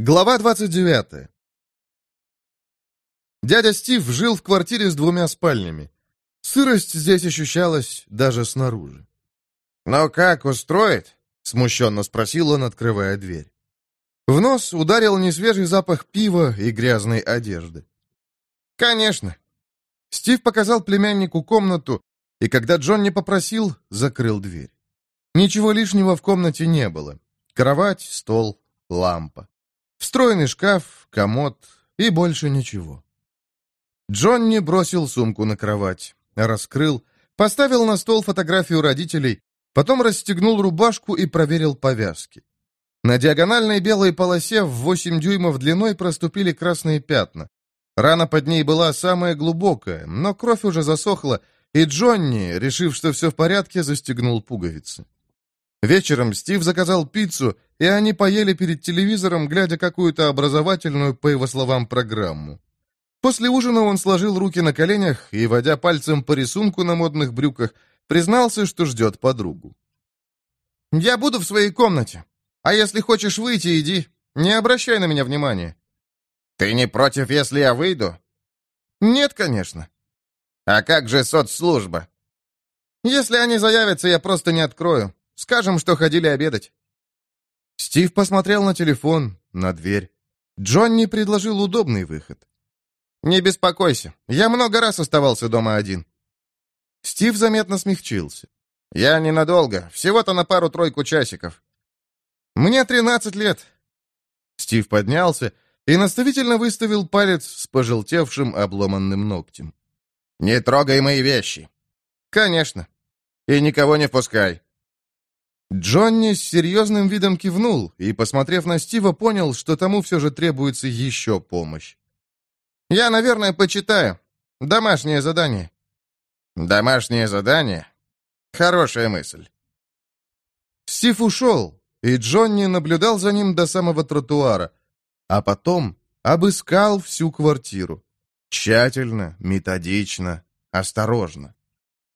Глава 29. Дядя Стив жил в квартире с двумя спальнями. Сырость здесь ощущалась даже снаружи. «Ну как, устроит?» — смущенно спросил он, открывая дверь. В нос ударил несвежий запах пива и грязной одежды. «Конечно». Стив показал племяннику комнату, и когда Джон не попросил, закрыл дверь. Ничего лишнего в комнате не было. Кровать, стол, лампа. Встроенный шкаф, комод и больше ничего. Джонни бросил сумку на кровать, раскрыл, поставил на стол фотографию родителей, потом расстегнул рубашку и проверил повязки. На диагональной белой полосе в 8 дюймов длиной проступили красные пятна. Рана под ней была самая глубокая, но кровь уже засохла, и Джонни, решив, что все в порядке, застегнул пуговицы. Вечером Стив заказал пиццу, и они поели перед телевизором, глядя какую-то образовательную, по его словам, программу. После ужина он сложил руки на коленях и, водя пальцем по рисунку на модных брюках, признался, что ждет подругу. «Я буду в своей комнате. А если хочешь выйти, иди. Не обращай на меня внимания». «Ты не против, если я выйду?» «Нет, конечно». «А как же соцслужба?» «Если они заявятся, я просто не открою. Скажем, что ходили обедать». Стив посмотрел на телефон, на дверь. Джонни предложил удобный выход. «Не беспокойся, я много раз оставался дома один». Стив заметно смягчился. «Я ненадолго, всего-то на пару-тройку часиков». «Мне тринадцать лет». Стив поднялся и наставительно выставил палец с пожелтевшим обломанным ногтем. «Не трогай мои вещи». «Конечно». «И никого не впускай». Джонни с серьезным видом кивнул и, посмотрев на Стива, понял, что тому все же требуется еще помощь. «Я, наверное, почитаю. Домашнее задание». «Домашнее задание? Хорошая мысль». Стив ушел, и Джонни наблюдал за ним до самого тротуара, а потом обыскал всю квартиру. Тщательно, методично, осторожно.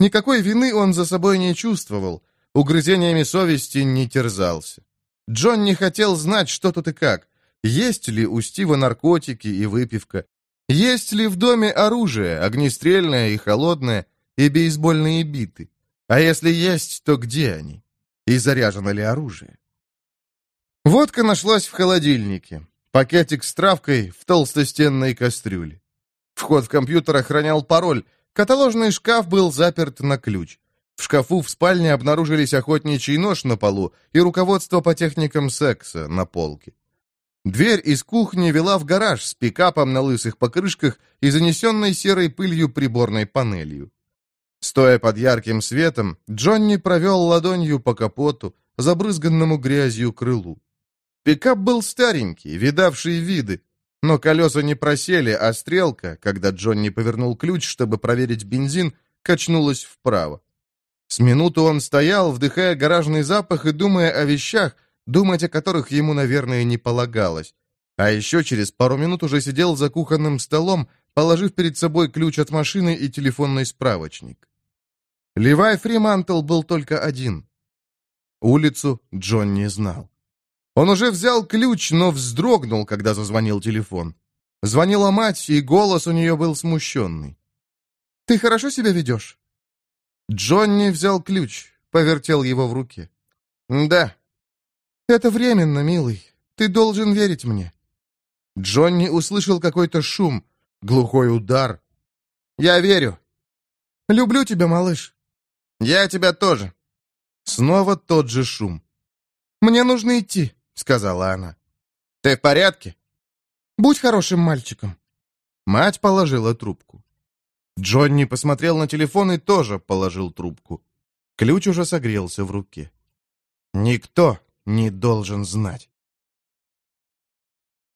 Никакой вины он за собой не чувствовал, угрызениями совести не терзался. Джон не хотел знать, что тут и как. Есть ли у Стива наркотики и выпивка? Есть ли в доме оружие, огнестрельное и холодное, и бейсбольные биты? А если есть, то где они? И заряжено ли оружие? Водка нашлась в холодильнике. Пакетик с травкой в толстостенной кастрюле. Вход в компьютер охранял пароль. Каталожный шкаф был заперт на ключ. В шкафу в спальне обнаружились охотничий нож на полу и руководство по техникам секса на полке. Дверь из кухни вела в гараж с пикапом на лысых покрышках и занесенной серой пылью приборной панелью. Стоя под ярким светом, Джонни провел ладонью по капоту, забрызганному грязью крылу. Пикап был старенький, видавший виды, но колеса не просели, а стрелка, когда Джонни повернул ключ, чтобы проверить бензин, качнулась вправо. С минуту он стоял, вдыхая гаражный запах и думая о вещах, думать о которых ему, наверное, не полагалось. А еще через пару минут уже сидел за кухонным столом, положив перед собой ключ от машины и телефонный справочник. Левай Фримантл был только один. Улицу Джон не знал. Он уже взял ключ, но вздрогнул, когда зазвонил телефон. Звонила мать, и голос у нее был смущенный. «Ты хорошо себя ведешь?» Джонни взял ключ, повертел его в руке. «Да». «Это временно, милый. Ты должен верить мне». Джонни услышал какой-то шум, глухой удар. «Я верю». «Люблю тебя, малыш». «Я тебя тоже». Снова тот же шум. «Мне нужно идти», — сказала она. «Ты в порядке?» «Будь хорошим мальчиком». Мать положила трубку. Джонни посмотрел на телефон и тоже положил трубку. Ключ уже согрелся в руке. Никто не должен знать.